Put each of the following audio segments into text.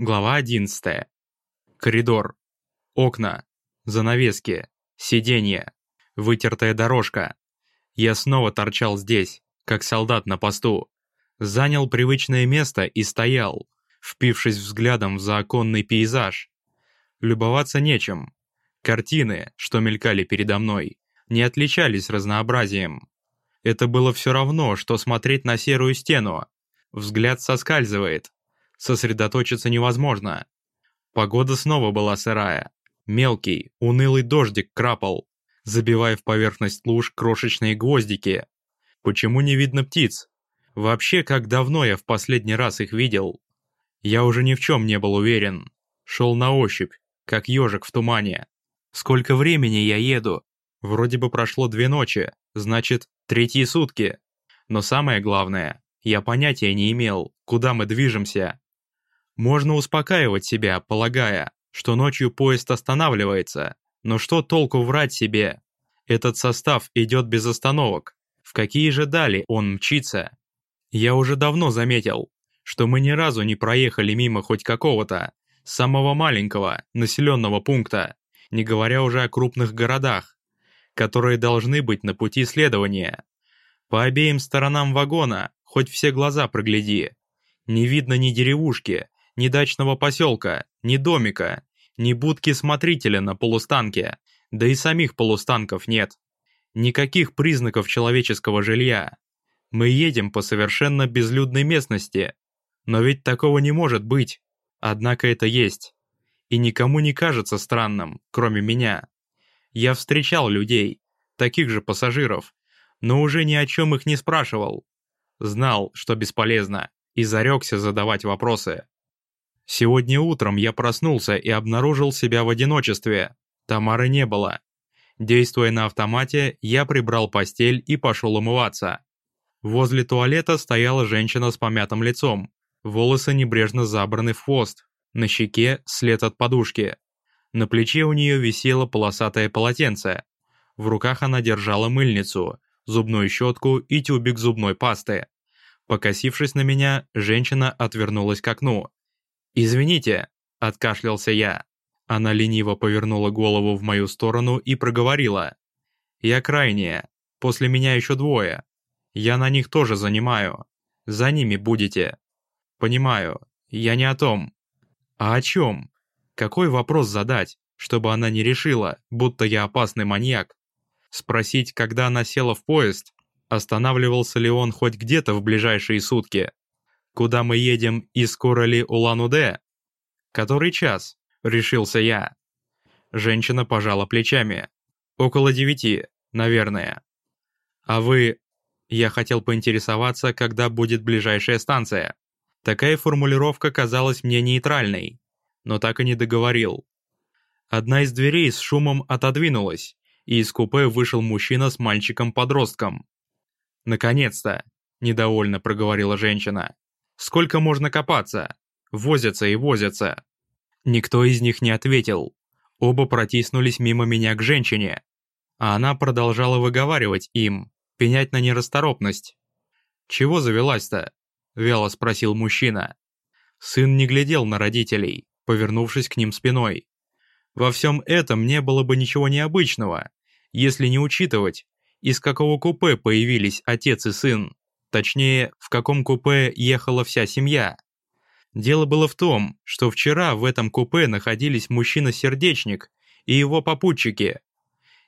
Глава 11. Коридор. Окна. Занавески. Сиденье. Вытертая дорожка. Я снова торчал здесь, как солдат на посту. Занял привычное место и стоял, впившись взглядом в законный пейзаж. Любоваться нечем. Картины, что мелькали передо мной, не отличались разнообразием. Это было все равно, что смотреть на серую стену. Взгляд соскальзывает, сосредоточиться невозможно. Погода снова была сырая. Мелкий, унылый дождик крапал, забивая в поверхность луж крошечные гвоздики. Почему не видно птиц? Вообще, как давно я в последний раз их видел? Я уже ни в чем не был уверен. Шел на ощупь, как ежик в тумане. Сколько времени я еду? Вроде бы прошло две ночи, значит, третьи сутки. Но самое главное, я понятия не имел, куда мы движемся. Можно успокаивать себя, полагая, что ночью поезд останавливается, но что толку врать себе? Этот состав идет без остановок. В какие же дали он мчится? Я уже давно заметил, что мы ни разу не проехали мимо хоть какого-то, самого маленького, населенного пункта, не говоря уже о крупных городах, которые должны быть на пути следования. По обеим сторонам вагона хоть все глаза прогляди. Не видно ни деревушки, ни дачного поселка, ни домика, ни будки смотрителя на полустанке, да и самих полустанков нет. Никаких признаков человеческого жилья. Мы едем по совершенно безлюдной местности. Но ведь такого не может быть. Однако это есть. И никому не кажется странным, кроме меня. Я встречал людей, таких же пассажиров, но уже ни о чем их не спрашивал. Знал, что бесполезно, и зарекся задавать вопросы. Сегодня утром я проснулся и обнаружил себя в одиночестве. Тамары не было. Действуя на автомате, я прибрал постель и пошел умываться. Возле туалета стояла женщина с помятым лицом. Волосы небрежно забраны в хвост. На щеке след от подушки. На плече у нее висело полосатое полотенце. В руках она держала мыльницу, зубную щетку и тюбик зубной пасты. Покосившись на меня, женщина отвернулась к окну. «Извините», — откашлялся я. Она лениво повернула голову в мою сторону и проговорила. «Я крайняя. После меня еще двое. Я на них тоже занимаю. За ними будете». «Понимаю. Я не о том». «А о чем? Какой вопрос задать, чтобы она не решила, будто я опасный маньяк? Спросить, когда она села в поезд, останавливался ли он хоть где-то в ближайшие сутки?» Куда мы едем и скоро ли Улан-Удэ? Который час? Решился я. Женщина пожала плечами. Около девяти, наверное. А вы... Я хотел поинтересоваться, когда будет ближайшая станция. Такая формулировка казалась мне нейтральной, но так и не договорил. Одна из дверей с шумом отодвинулась, и из купе вышел мужчина с мальчиком-подростком. «Наконец-то!» – недовольно проговорила женщина. Сколько можно копаться? Возятся и возятся. Никто из них не ответил. Оба протиснулись мимо меня к женщине. А она продолжала выговаривать им, пенять на нерасторопность. «Чего завелась-то?» – вяло спросил мужчина. Сын не глядел на родителей, повернувшись к ним спиной. Во всем этом не было бы ничего необычного, если не учитывать, из какого купе появились отец и сын. Точнее, в каком купе ехала вся семья. Дело было в том, что вчера в этом купе находились мужчина-сердечник и его попутчики.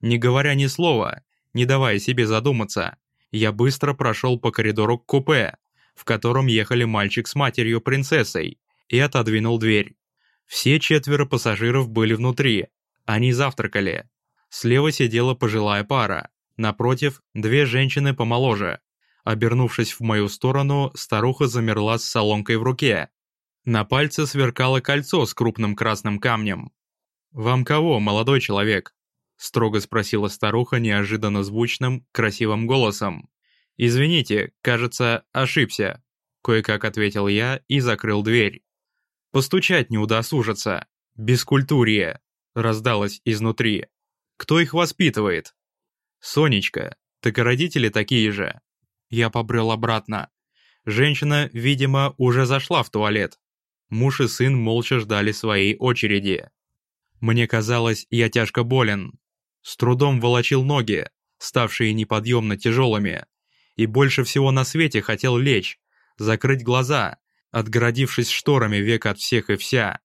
Не говоря ни слова, не давая себе задуматься, я быстро прошел по коридору к купе, в котором ехали мальчик с матерью-принцессой, и отодвинул дверь. Все четверо пассажиров были внутри, они завтракали. Слева сидела пожилая пара, напротив – две женщины помоложе. Обернувшись в мою сторону, старуха замерла с солонкой в руке. На пальце сверкало кольцо с крупным красным камнем. «Вам кого, молодой человек?» – строго спросила старуха неожиданно звучным, красивым голосом. «Извините, кажется, ошибся», – кое-как ответил я и закрыл дверь. «Постучать не удосужится. Бескультурье», – раздалось изнутри. «Кто их воспитывает?» «Сонечка, так и родители такие же», я побрел обратно. Женщина, видимо, уже зашла в туалет. Муж и сын молча ждали своей очереди. Мне казалось, я тяжко болен. С трудом волочил ноги, ставшие неподъемно тяжелыми, и больше всего на свете хотел лечь, закрыть глаза, отгородившись шторами века от всех и вся.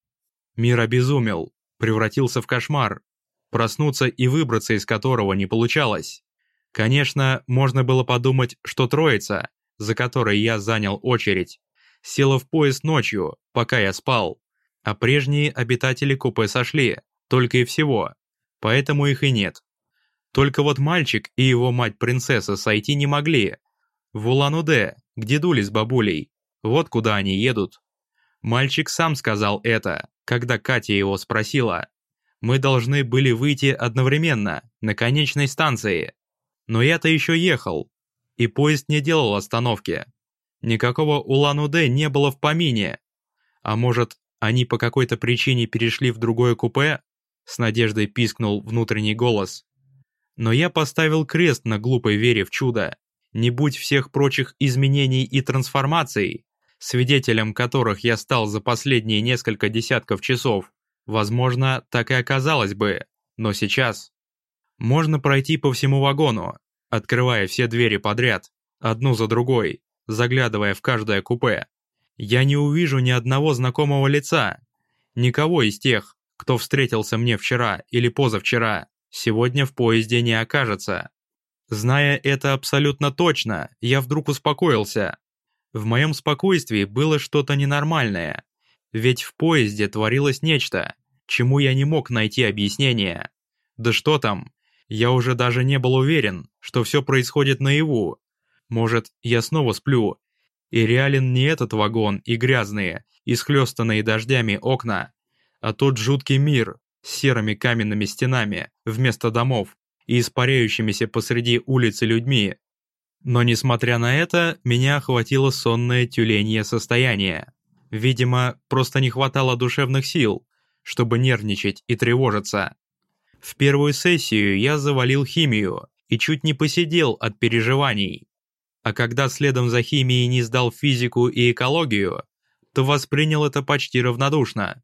Мир обезумел, превратился в кошмар, проснуться и выбраться из которого не получалось. Конечно, можно было подумать, что троица, за которой я занял очередь, села в поезд ночью, пока я спал, а прежние обитатели купе сошли, только и всего, поэтому их и нет. Только вот мальчик и его мать-принцесса сойти не могли. В Улан-Удэ, к дедуле с бабулей, вот куда они едут. Мальчик сам сказал это, когда Катя его спросила. Мы должны были выйти одновременно, на конечной станции. Но я-то еще ехал, и поезд не делал остановки. Никакого Улан-Удэ не было в помине. А может, они по какой-то причине перешли в другое купе? С надеждой пискнул внутренний голос. Но я поставил крест на глупой вере в чудо. Не будь всех прочих изменений и трансформаций, свидетелем которых я стал за последние несколько десятков часов, возможно, так и оказалось бы, но сейчас. Можно пройти по всему вагону, открывая все двери подряд, одну за другой, заглядывая в каждое купе. Я не увижу ни одного знакомого лица, никого из тех, кто встретился мне вчера или позавчера, сегодня в поезде не окажется. Зная это абсолютно точно, я вдруг успокоился. В моем спокойствии было что-то ненормальное, ведь в поезде творилось нечто, чему я не мог найти объяснение. Да что там, я уже даже не был уверен, что все происходит наяву. Может, я снова сплю, и реален не этот вагон и грязные, исхлестанные дождями окна, а тот жуткий мир с серыми каменными стенами вместо домов и испаряющимися посреди улицы людьми. Но несмотря на это, меня охватило сонное тюленье состояние. Видимо, просто не хватало душевных сил, чтобы нервничать и тревожиться. В первую сессию я завалил химию и чуть не посидел от переживаний. А когда следом за химией не сдал физику и экологию, то воспринял это почти равнодушно.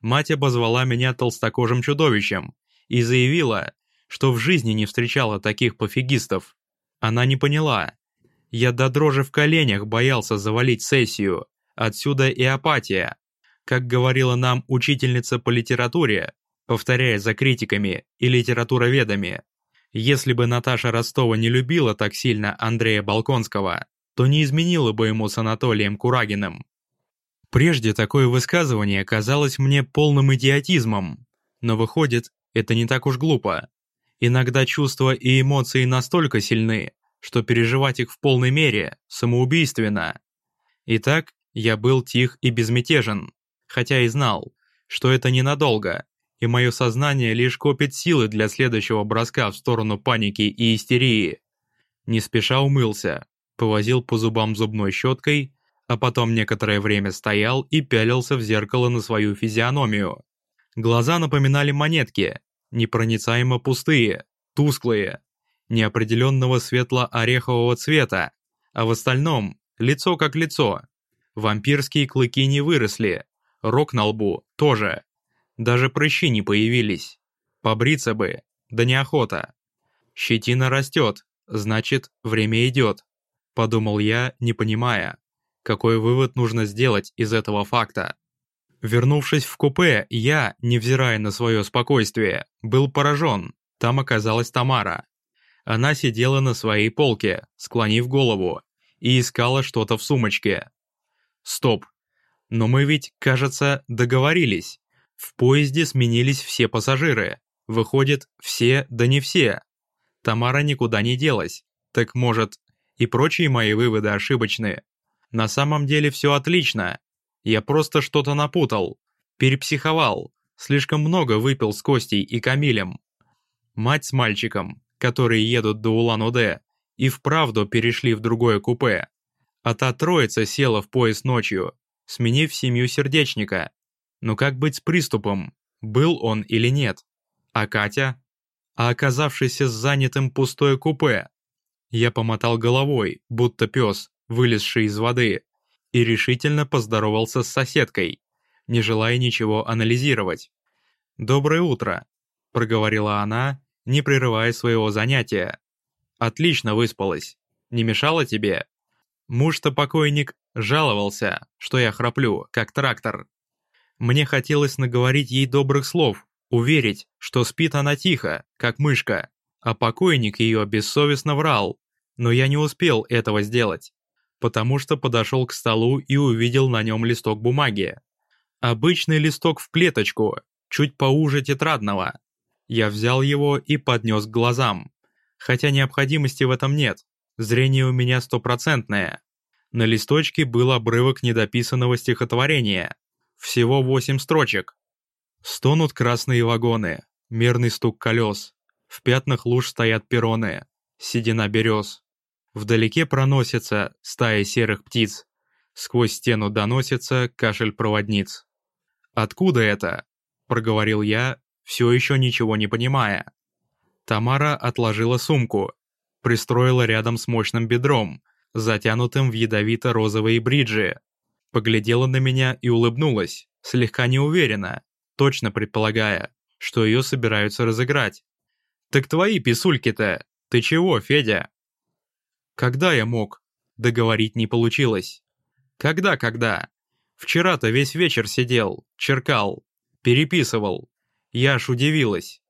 Мать обозвала меня толстокожим чудовищем и заявила, что в жизни не встречала таких пофигистов. Она не поняла. Я до дрожи в коленях боялся завалить сессию, отсюда и апатия. Как говорила нам учительница по литературе, повторяя за критиками и литературоведами, если бы Наташа Ростова не любила так сильно Андрея Балконского, то не изменила бы ему с Анатолием Курагиным. Прежде такое высказывание казалось мне полным идиотизмом, но выходит, это не так уж глупо. Иногда чувства и эмоции настолько сильны, что переживать их в полной мере самоубийственно. Итак, я был тих и безмятежен, хотя и знал, что это ненадолго, и мое сознание лишь копит силы для следующего броска в сторону паники и истерии. Не спеша умылся, повозил по зубам зубной щеткой, а потом некоторое время стоял и пялился в зеркало на свою физиономию. Глаза напоминали монетки, непроницаемо пустые, тусклые, неопределенного светло-орехового цвета, а в остальном лицо как лицо. Вампирские клыки не выросли, рог на лбу тоже. Даже прыщи не появились. Побриться бы, да неохота. Щетина растет, значит, время идет. Подумал я, не понимая, какой вывод нужно сделать из этого факта. Вернувшись в купе, я, невзирая на свое спокойствие, был поражен. Там оказалась Тамара. Она сидела на своей полке, склонив голову, и искала что-то в сумочке. Стоп. Но мы ведь, кажется, договорились. В поезде сменились все пассажиры. Выходит, все, да не все. Тамара никуда не делась. Так может, и прочие мои выводы ошибочны. На самом деле все отлично. Я просто что-то напутал. Перепсиховал. Слишком много выпил с Костей и Камилем. Мать с мальчиком, которые едут до Улан-Удэ, и вправду перешли в другое купе. А та троица села в поезд ночью, сменив семью сердечника. Но как быть с приступом? Был он или нет? А Катя? А оказавшийся занятым пустое купе? Я помотал головой, будто пес, вылезший из воды, и решительно поздоровался с соседкой, не желая ничего анализировать. «Доброе утро», — проговорила она, не прерывая своего занятия. «Отлично выспалась. Не мешала тебе?» Муж-то покойник жаловался, что я храплю, как трактор. Мне хотелось наговорить ей добрых слов, уверить, что спит она тихо, как мышка, а покойник ее бессовестно врал, но я не успел этого сделать, потому что подошел к столу и увидел на нем листок бумаги. Обычный листок в клеточку, чуть поуже тетрадного. Я взял его и поднес к глазам, хотя необходимости в этом нет, зрение у меня стопроцентное. На листочке был обрывок недописанного стихотворения, всего восемь строчек. Стонут красные вагоны, мерный стук колес. В пятнах луж стоят перроны, седина берез. Вдалеке проносится стая серых птиц. Сквозь стену доносится кашель проводниц. «Откуда это?» – проговорил я, все еще ничего не понимая. Тамара отложила сумку, пристроила рядом с мощным бедром, затянутым в ядовито-розовые бриджи, поглядела на меня и улыбнулась, слегка неуверенно, точно предполагая, что ее собираются разыграть. «Так твои писульки-то! Ты чего, Федя?» «Когда я мог?» Договорить не получилось. «Когда-когда? Вчера-то весь вечер сидел, черкал, переписывал. Я аж удивилась».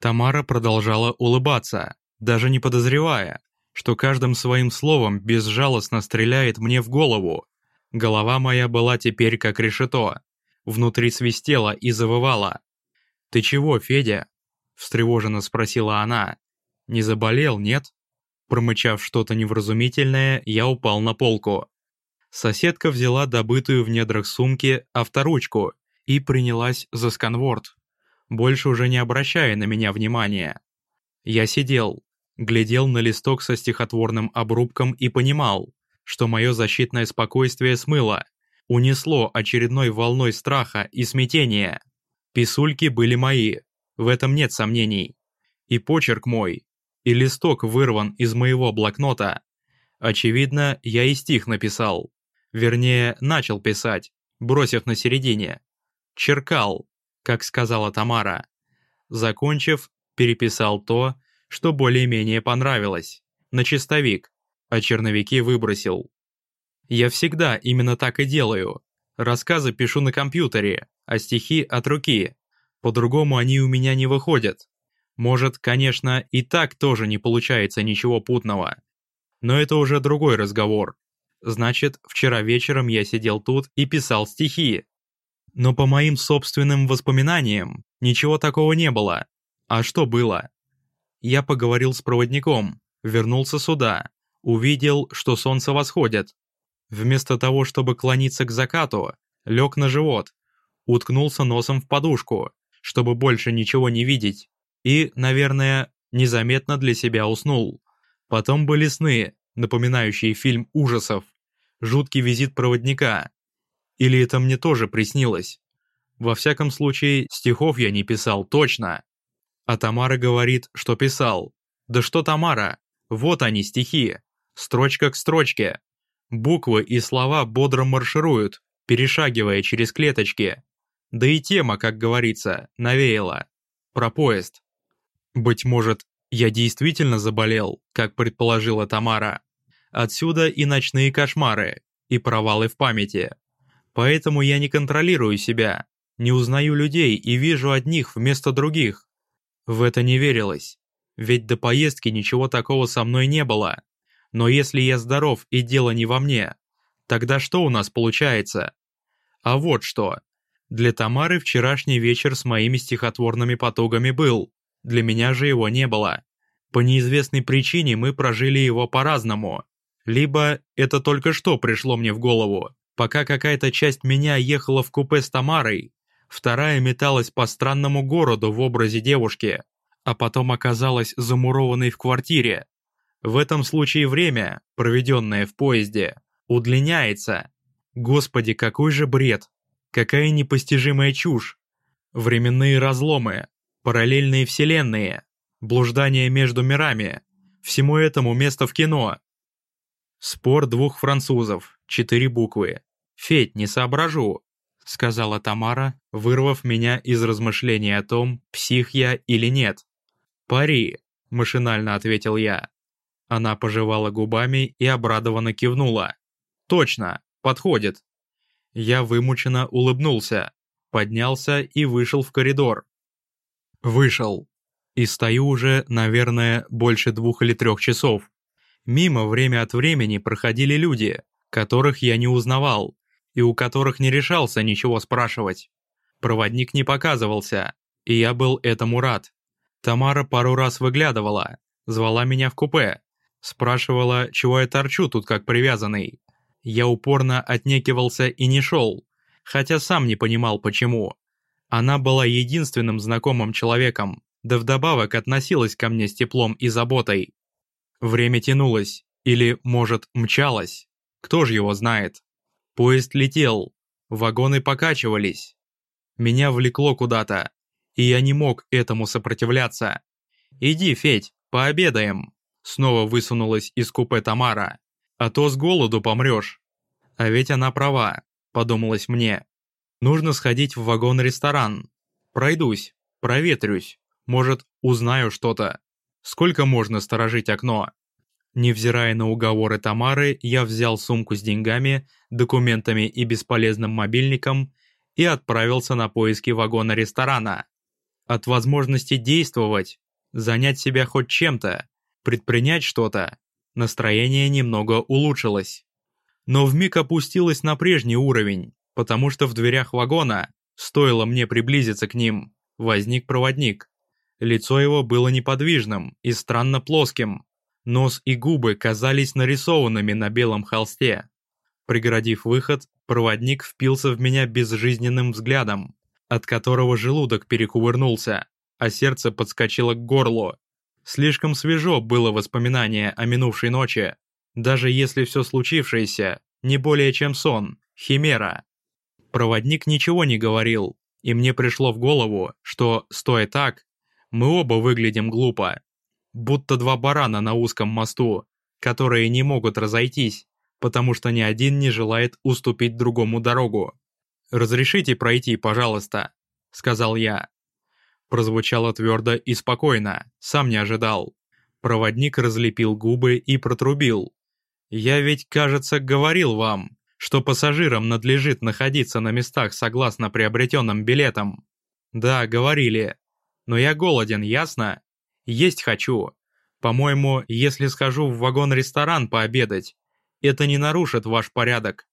Тамара продолжала улыбаться, даже не подозревая, что каждым своим словом безжалостно стреляет мне в голову, Голова моя была теперь как решето. Внутри свистела и завывала. «Ты чего, Федя?» – встревоженно спросила она. «Не заболел, нет?» Промычав что-то невразумительное, я упал на полку. Соседка взяла добытую в недрах сумки авторучку и принялась за сканворд, больше уже не обращая на меня внимания. Я сидел, глядел на листок со стихотворным обрубком и понимал, что мое защитное спокойствие смыло, унесло очередной волной страха и смятения. Писульки были мои, в этом нет сомнений. И почерк мой, и листок вырван из моего блокнота. Очевидно, я и стих написал. Вернее, начал писать, бросив на середине. Черкал, как сказала Тамара. Закончив, переписал то, что более-менее понравилось. На чистовик а черновики выбросил. Я всегда именно так и делаю. Рассказы пишу на компьютере, а стихи от руки. По-другому они у меня не выходят. Может, конечно, и так тоже не получается ничего путного. Но это уже другой разговор. Значит, вчера вечером я сидел тут и писал стихи. Но по моим собственным воспоминаниям, ничего такого не было. А что было? Я поговорил с проводником, вернулся сюда, увидел, что солнце восходит. Вместо того, чтобы клониться к закату, лег на живот, уткнулся носом в подушку, чтобы больше ничего не видеть, и, наверное, незаметно для себя уснул. Потом были сны, напоминающие фильм ужасов, жуткий визит проводника. Или это мне тоже приснилось? Во всяком случае, стихов я не писал точно. А Тамара говорит, что писал. Да что Тамара? Вот они, стихи строчка к строчке. Буквы и слова бодро маршируют, перешагивая через клеточки. Да и тема, как говорится, навеяла. Про поезд. Быть может, я действительно заболел, как предположила Тамара. Отсюда и ночные кошмары, и провалы в памяти. Поэтому я не контролирую себя, не узнаю людей и вижу одних вместо других. В это не верилось, ведь до поездки ничего такого со мной не было. Но если я здоров и дело не во мне, тогда что у нас получается? А вот что. Для Тамары вчерашний вечер с моими стихотворными потугами был, для меня же его не было. По неизвестной причине мы прожили его по-разному. Либо это только что пришло мне в голову, пока какая-то часть меня ехала в купе с Тамарой, вторая металась по странному городу в образе девушки, а потом оказалась замурованной в квартире, в этом случае время, проведенное в поезде, удлиняется. Господи, какой же бред! Какая непостижимая чушь! Временные разломы, параллельные вселенные, блуждание между мирами. Всему этому место в кино. Спор двух французов, четыре буквы. «Федь, не соображу», — сказала Тамара, вырвав меня из размышлений о том, псих я или нет. «Пари», — машинально ответил я. Она пожевала губами и обрадованно кивнула. «Точно, подходит». Я вымученно улыбнулся, поднялся и вышел в коридор. Вышел. И стою уже, наверное, больше двух или трех часов. Мимо время от времени проходили люди, которых я не узнавал, и у которых не решался ничего спрашивать. Проводник не показывался, и я был этому рад. Тамара пару раз выглядывала, звала меня в купе, спрашивала, чего я торчу тут как привязанный. Я упорно отнекивался и не шел, хотя сам не понимал почему. Она была единственным знакомым человеком, да вдобавок относилась ко мне с теплом и заботой. Время тянулось, или, может, мчалось. Кто же его знает? Поезд летел, вагоны покачивались. Меня влекло куда-то, и я не мог этому сопротивляться. «Иди, Федь, пообедаем!» Снова высунулась из купе Тамара. «А то с голоду помрешь». А ведь она права, подумалось мне. Нужно сходить в вагон-ресторан. Пройдусь, проветрюсь, может, узнаю что-то. Сколько можно сторожить окно? Невзирая на уговоры Тамары, я взял сумку с деньгами, документами и бесполезным мобильником и отправился на поиски вагона ресторана. От возможности действовать, занять себя хоть чем-то, предпринять что-то, настроение немного улучшилось. Но вмиг опустилось на прежний уровень, потому что в дверях вагона, стоило мне приблизиться к ним, возник проводник. Лицо его было неподвижным и странно плоским. Нос и губы казались нарисованными на белом холсте. Преградив выход, проводник впился в меня безжизненным взглядом, от которого желудок перекувырнулся, а сердце подскочило к горлу. Слишком свежо было воспоминание о минувшей ночи, даже если все случившееся не более чем сон, химера. Проводник ничего не говорил, и мне пришло в голову, что, стоя так, мы оба выглядим глупо. Будто два барана на узком мосту, которые не могут разойтись, потому что ни один не желает уступить другому дорогу. «Разрешите пройти, пожалуйста», — сказал я. Прозвучало твердо и спокойно, сам не ожидал. Проводник разлепил губы и протрубил. «Я ведь, кажется, говорил вам, что пассажирам надлежит находиться на местах согласно приобретенным билетам». «Да, говорили. Но я голоден, ясно? Есть хочу. По-моему, если схожу в вагон-ресторан пообедать, это не нарушит ваш порядок».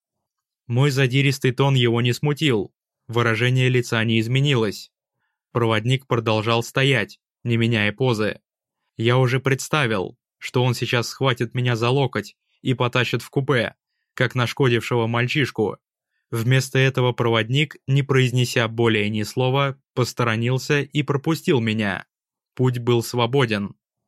Мой задиристый тон его не смутил, выражение лица не изменилось. Проводник продолжал стоять, не меняя позы. Я уже представил, что он сейчас схватит меня за локоть и потащит в купе, как нашкодившего мальчишку. Вместо этого проводник, не произнеся более ни слова, посторонился и пропустил меня. Путь был свободен.